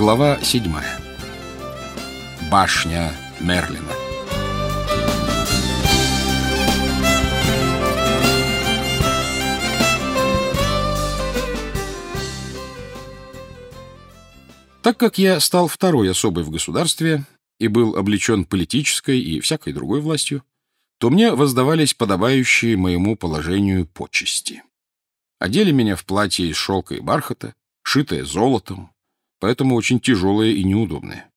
Глава 7. Башня Мерлина. Так как я стал второй особой в государстве и был облечен политической и всякой другой властью, то мне воздавались подобающие моему положению почести. Одели меня в платье из шелка и бархата, шитое золотом, поэтому очень тяжелое и неудобное.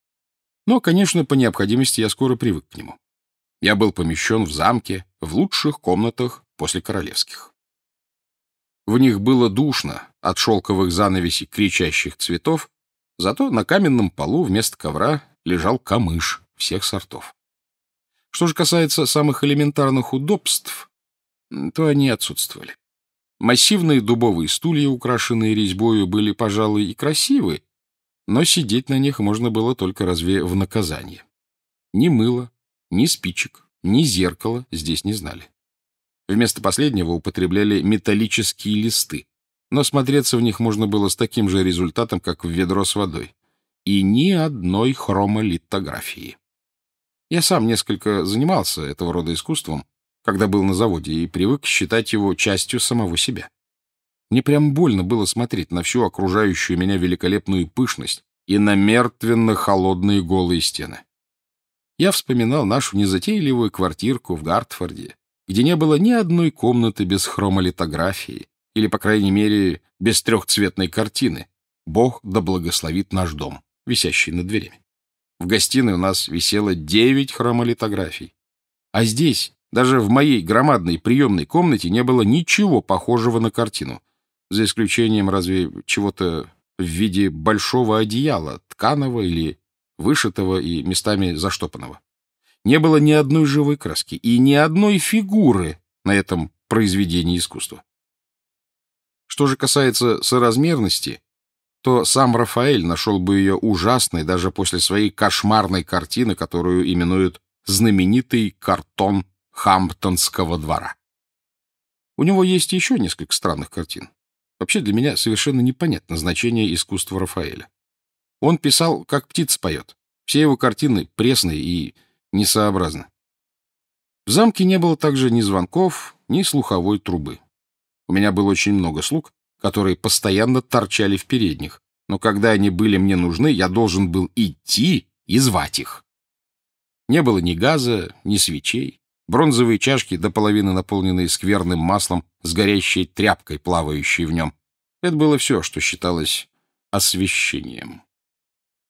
Но, конечно, по необходимости я скоро привык к нему. Я был помещен в замке, в лучших комнатах после королевских. В них было душно от шелковых занавесей кричащих цветов, зато на каменном полу вместо ковра лежал камыш всех сортов. Что же касается самых элементарных удобств, то они отсутствовали. Массивные дубовые стулья, украшенные резьбою, были, пожалуй, и красивы, но сидеть на них можно было только разве в наказание. Ни мыла, ни спичек, ни зеркала здесь не знали. Вместо последнего употребляли металлические листы, но смотреться в них можно было с таким же результатом, как в ведро с водой. И ни одной хромолитографии. Я сам несколько занимался этого рода искусством, когда был на заводе, и привык считать его частью самого себя. Мне прям больно было смотреть на всю окружающую меня великолепную пышность и на мертвенно-холодные голые стены. Я вспоминал нашу незатейливую квартирку в Гартфорде, где не было ни одной комнаты без хромолитографии, или, по крайней мере, без трехцветной картины «Бог да благословит наш дом», висящий над дверями. В гостиной у нас висело девять хромолитографий. А здесь, даже в моей громадной приемной комнате, не было ничего похожего на картину — за исключением разве чего-то в виде большого одеяла, тканого или вышитого и местами заштопанного. Не было ни одной живой краски и ни одной фигуры на этом произведении искусства. Что же касается соразмерности, то сам Рафаэль нашел бы ее ужасной даже после своей кошмарной картины, которую именуют знаменитый картон Хамптонского двора. У него есть еще несколько странных картин. Вообще для меня совершенно непонятно значение искусства Рафаэля. Он писал, как птица поет. Все его картины пресные и несообразны. В замке не было также ни звонков, ни слуховой трубы. У меня было очень много слуг, которые постоянно торчали в передних, но когда они были мне нужны, я должен был идти и звать их. Не было ни газа, ни свечей. Бронзовые чашки, до половины наполненные скверным маслом, с горящей тряпкой, плавающей в нем. Это было все, что считалось освещением.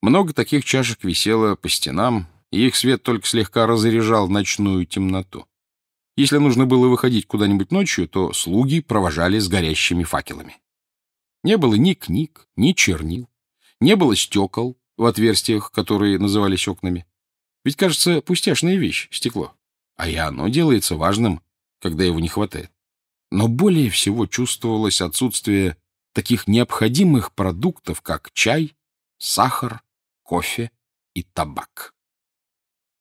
Много таких чашек висело по стенам, и их свет только слегка разряжал ночную темноту. Если нужно было выходить куда-нибудь ночью, то слуги провожали с горящими факелами. Не было ни книг, ни чернил, не было стекол в отверстиях, которые назывались окнами. Ведь, кажется, пустяшная вещь — стекло а и оно делается важным, когда его не хватает. Но более всего чувствовалось отсутствие таких необходимых продуктов, как чай, сахар, кофе и табак.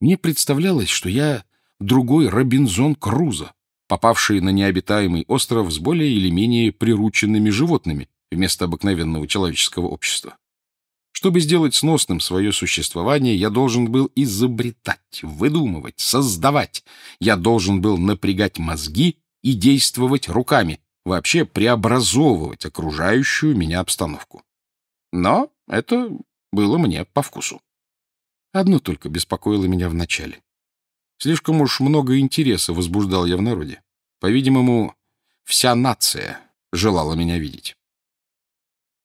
Мне представлялось, что я другой Робинзон Крузо, попавший на необитаемый остров с более или менее прирученными животными вместо обыкновенного человеческого общества. Чтобы сделать сносным свое существование, я должен был изобретать, выдумывать, создавать. Я должен был напрягать мозги и действовать руками, вообще преобразовывать окружающую меня обстановку. Но это было мне по вкусу. Одно только беспокоило меня вначале. Слишком уж много интереса возбуждал я в народе. По-видимому, вся нация желала меня видеть.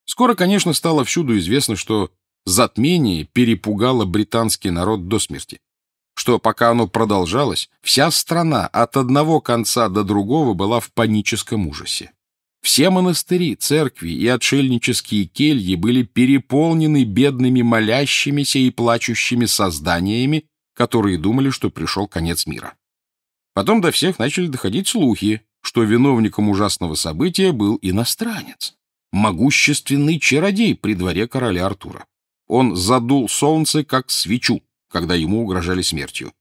Скоро, конечно, стало всюду известно, что затмение перепугало британский народ до смерти. Что пока оно продолжалось, вся страна от одного конца до другого была в паническом ужасе. Все монастыри, церкви и отшельнические кельи были переполнены бедными молящимися и плачущими созданиями, которые думали, что пришел конец мира. Потом до всех начали доходить слухи, что виновником ужасного события был иностранец могущественный чародей при дворе короля Артура. Он задул солнце как свечу, когда ему угрожали смертью.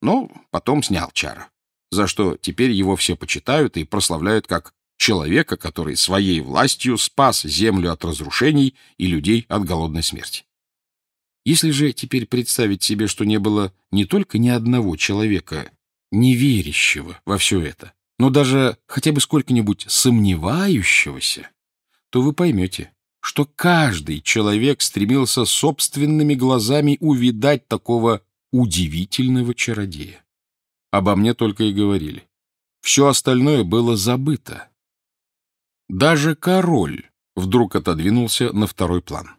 Но потом снял чара, за что теперь его все почитают и прославляют как человека, который своей властью спас землю от разрушений и людей от голодной смерти. Если же теперь представить себе, что не было не только ни одного человека, не верящего во все это, но даже хотя бы сколько-нибудь сомневающегося, то вы поймете, что каждый человек стремился собственными глазами увидать такого удивительного чародея. Обо мне только и говорили. Все остальное было забыто. Даже король вдруг отодвинулся на второй план.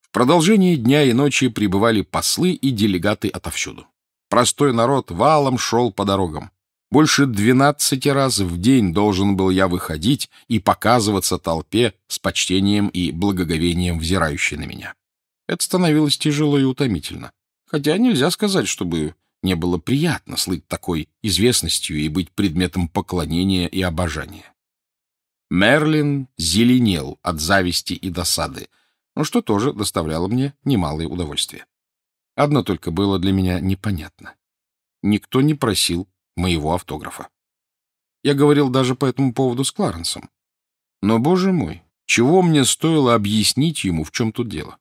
В продолжении дня и ночи прибывали послы и делегаты отовсюду. Простой народ валом шел по дорогам. Больше двенадцати раз в день должен был я выходить и показываться толпе с почтением и благоговением взирающей на меня. Это становилось тяжело и утомительно. Хотя нельзя сказать, чтобы не было приятно слыть такой известностью и быть предметом поклонения и обожания. Мерлин зеленел от зависти и досады, но что тоже доставляло мне немалое удовольствие. Одно только было для меня непонятно. Никто не просил моего автографа. Я говорил даже по этому поводу с Кларенсом. Но, боже мой, чего мне стоило объяснить ему, в чем тут дело?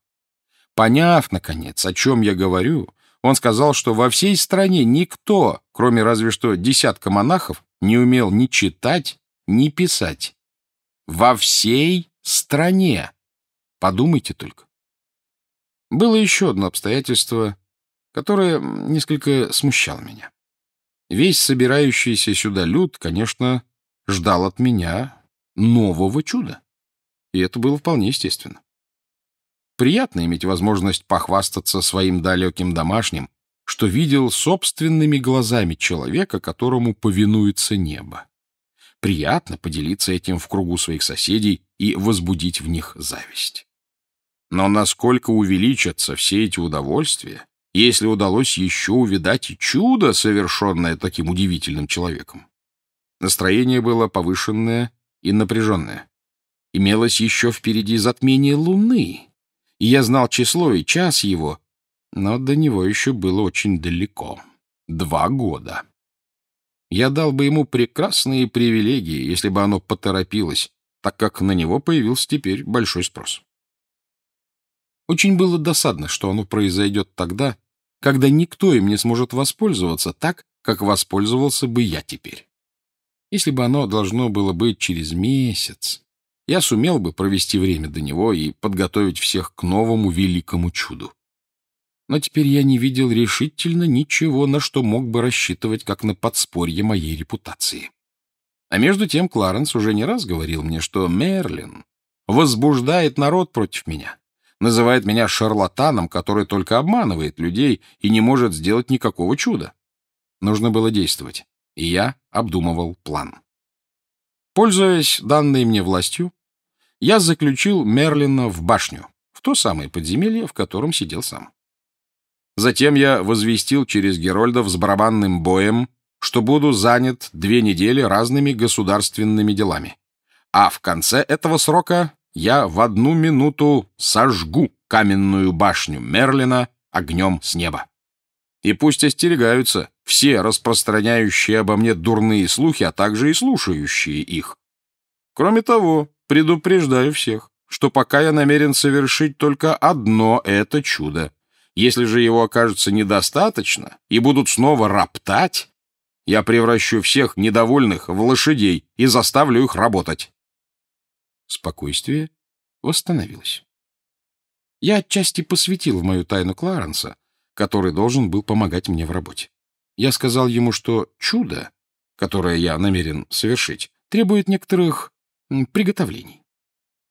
Поняв, наконец, о чем я говорю, он сказал, что во всей стране никто, кроме разве что десятка монахов, не умел ни читать, ни писать. Во всей стране. Подумайте только. Было еще одно обстоятельство, которое несколько смущало меня. Весь собирающийся сюда люд, конечно, ждал от меня нового чуда. И это было вполне естественно. Приятно иметь возможность похвастаться своим далеким домашним, что видел собственными глазами человека, которому повинуется небо. Приятно поделиться этим в кругу своих соседей и возбудить в них зависть. Но насколько увеличатся все эти удовольствия, если удалось еще увидать чудо, совершенное таким удивительным человеком. Настроение было повышенное и напряженное. Имелось еще впереди затмение Луны, и я знал число и час его, но до него еще было очень далеко. Два года. Я дал бы ему прекрасные привилегии, если бы оно поторопилось, так как на него появился теперь большой спрос. Очень было досадно, что оно произойдет тогда, когда никто им не сможет воспользоваться так, как воспользовался бы я теперь. Если бы оно должно было быть через месяц, я сумел бы провести время до него и подготовить всех к новому великому чуду. Но теперь я не видел решительно ничего, на что мог бы рассчитывать, как на подспорье моей репутации. А между тем Кларенс уже не раз говорил мне, что Мерлин возбуждает народ против меня, называет меня шарлатаном, который только обманывает людей и не может сделать никакого чуда. Нужно было действовать, и я обдумывал план. Пользуясь данной мне властью, я заключил Мерлина в башню, в то самое подземелье, в котором сидел сам. Затем я возвестил через Герольдов с барабанным боем, что буду занят две недели разными государственными делами. А в конце этого срока я в одну минуту сожгу каменную башню Мерлина огнем с неба. И пусть остерегаются все распространяющие обо мне дурные слухи, а также и слушающие их. Кроме того, предупреждаю всех, что пока я намерен совершить только одно это чудо. Если же его окажется недостаточно и будут снова роптать, я превращу всех недовольных в лошадей и заставлю их работать. Спокойствие восстановилось. Я отчасти посвятил в мою тайну Кларенса, который должен был помогать мне в работе. Я сказал ему, что чудо, которое я намерен совершить, требует некоторых приготовлений.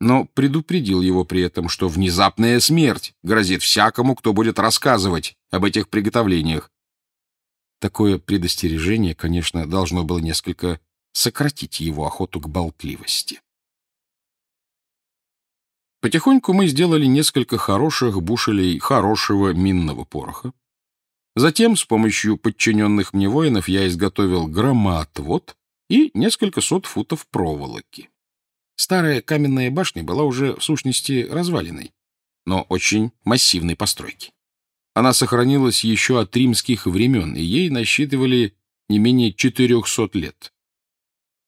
Но предупредил его при этом, что внезапная смерть грозит всякому, кто будет рассказывать об этих приготовлениях. Такое предостережение, конечно, должно было несколько сократить его охоту к болтливости. Потихоньку мы сделали несколько хороших бушелей хорошего минного пороха. Затем с помощью подчиненных мне воинов я изготовил громоотвод и несколько сот футов проволоки. Старая каменная башня была уже в сущности развалиной, но очень массивной постройки. Она сохранилась еще от римских времен, и ей насчитывали не менее 400 лет.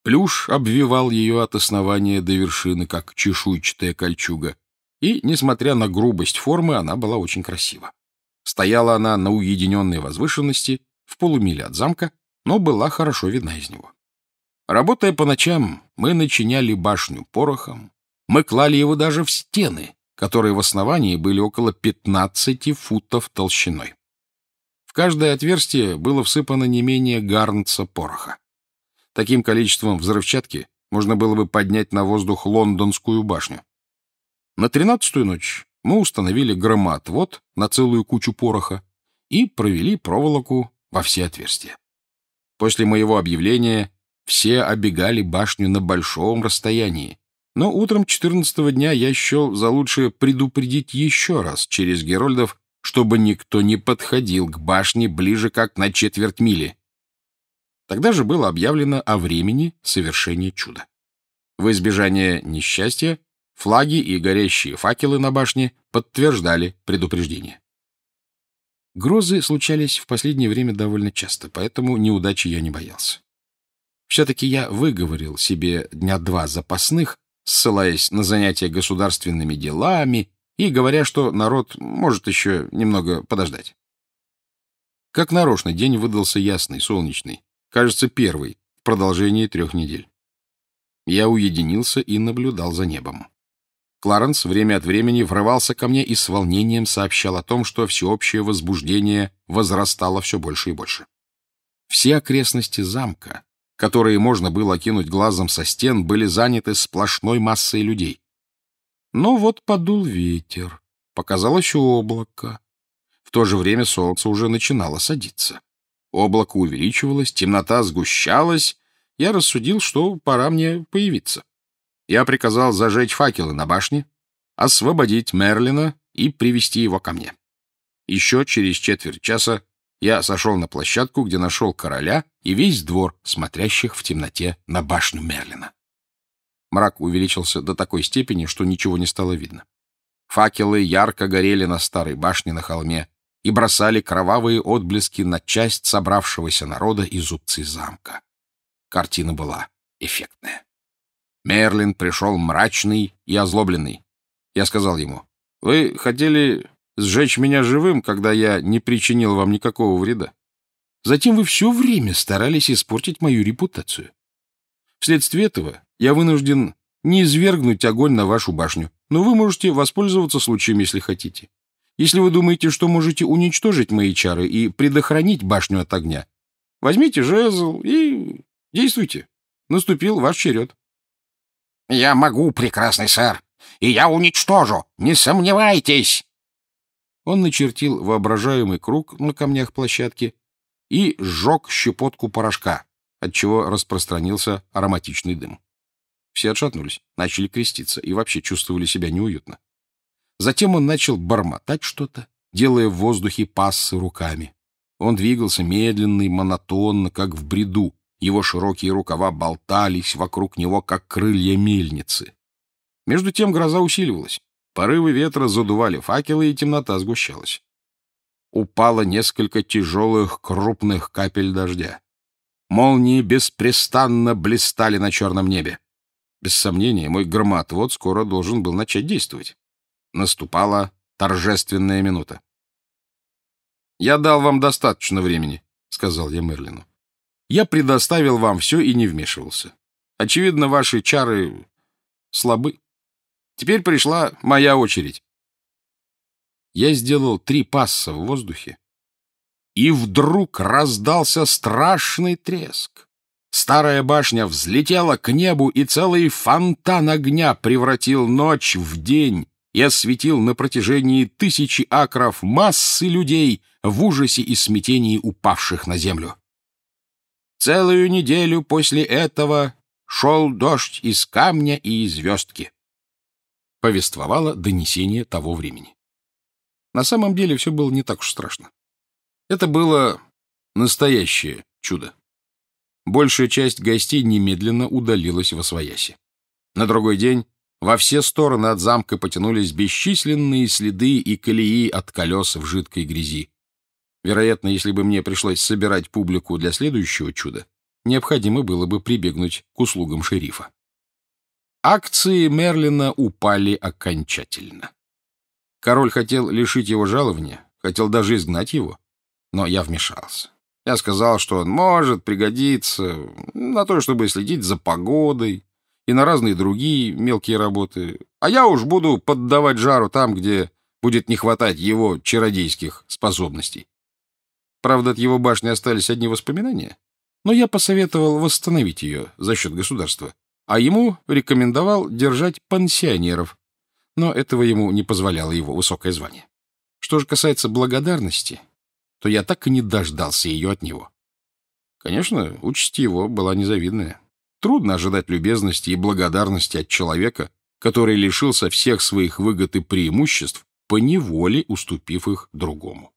Плюш обвивал ее от основания до вершины, как чешуйчатая кольчуга, И, несмотря на грубость формы, она была очень красива. Стояла она на уединенной возвышенности, в полумиле от замка, но была хорошо видна из него. Работая по ночам, мы начиняли башню порохом, мы клали его даже в стены, которые в основании были около 15 футов толщиной. В каждое отверстие было всыпано не менее гарнца пороха. Таким количеством взрывчатки можно было бы поднять на воздух лондонскую башню. На тринадцатую ночь мы установили громоотвод на целую кучу пороха и провели проволоку во все отверстия. После моего объявления все обегали башню на большом расстоянии, но утром четырнадцатого дня я счел за лучшее предупредить еще раз через Герольдов, чтобы никто не подходил к башне ближе как на четверть мили. Тогда же было объявлено о времени совершения чуда. В избежание несчастья флаги и горящие факелы на башне подтверждали предупреждение. Грозы случались в последнее время довольно часто, поэтому неудачи я не боялся. Все-таки я выговорил себе дня два запасных, ссылаясь на занятия государственными делами и говоря, что народ может еще немного подождать. Как нарочно, день выдался ясный, солнечный, кажется, первый в продолжении трех недель. Я уединился и наблюдал за небом. Кларенс время от времени врывался ко мне и с волнением сообщал о том, что всеобщее возбуждение возрастало все больше и больше. Все окрестности замка которые можно было окинуть глазом со стен, были заняты сплошной массой людей. Но вот подул ветер, показалось облако. В то же время солнце уже начинало садиться. Облако увеличивалось, темнота сгущалась. Я рассудил, что пора мне появиться. Я приказал зажечь факелы на башне, освободить Мерлина и привести его ко мне. Еще через четверть часа я сошел на площадку, где нашел короля и весь двор, смотрящих в темноте на башню Мерлина. Мрак увеличился до такой степени, что ничего не стало видно. Факелы ярко горели на старой башне на холме и бросали кровавые отблески на часть собравшегося народа и зубцы замка. Картина была эффектная. Мерлин пришел мрачный и озлобленный. Я сказал ему, «Вы хотели сжечь меня живым, когда я не причинил вам никакого вреда. Затем вы все время старались испортить мою репутацию. Вследствие этого я вынужден не извергнуть огонь на вашу башню, но вы можете воспользоваться случаем, если хотите. Если вы думаете, что можете уничтожить мои чары и предохранить башню от огня, возьмите жезл и действуйте. Наступил ваш черед. — Я могу, прекрасный сэр, и я уничтожу, не сомневайтесь! Он начертил воображаемый круг на камнях площадки и сжег щепотку порошка, отчего распространился ароматичный дым. Все отшатнулись, начали креститься и вообще чувствовали себя неуютно. Затем он начал бормотать что-то, делая в воздухе пассы руками. Он двигался медленно и монотонно, как в бреду. Его широкие рукава болтались вокруг него, как крылья мельницы. Между тем гроза усиливалась. Порывы ветра задували факелы, и темнота сгущалась. Упало несколько тяжелых крупных капель дождя. Молнии беспрестанно блистали на черном небе. Без сомнения, мой громоотвод скоро должен был начать действовать. Наступала торжественная минута. «Я дал вам достаточно времени», — сказал я Мерлину. «Я предоставил вам все и не вмешивался. Очевидно, ваши чары слабы. Теперь пришла моя очередь. Я сделал три пасса в воздухе, и вдруг раздался страшный треск. Старая башня взлетела к небу, и целый фонтан огня превратил ночь в день и осветил на протяжении тысячи акров массы людей в ужасе и смятении упавших на землю. Целую неделю после этого шел дождь из камня и из звездки повествовало донесение того времени. На самом деле все было не так уж страшно. Это было настоящее чудо. Большая часть гостей немедленно удалилась во свояси. На другой день во все стороны от замка потянулись бесчисленные следы и колеи от колес в жидкой грязи. Вероятно, если бы мне пришлось собирать публику для следующего чуда, необходимо было бы прибегнуть к услугам шерифа. акции Мерлина упали окончательно. Король хотел лишить его жалования, хотел даже изгнать его, но я вмешался. Я сказал, что он может пригодиться на то, чтобы следить за погодой и на разные другие мелкие работы, а я уж буду поддавать жару там, где будет не хватать его чародейских способностей. Правда, от его башни остались одни воспоминания, но я посоветовал восстановить ее за счет государства, а ему рекомендовал держать пансионеров, но этого ему не позволяло его высокое звание. Что же касается благодарности, то я так и не дождался ее от него. Конечно, участь его была незавидная. Трудно ожидать любезности и благодарности от человека, который лишился всех своих выгод и преимуществ, поневоле уступив их другому.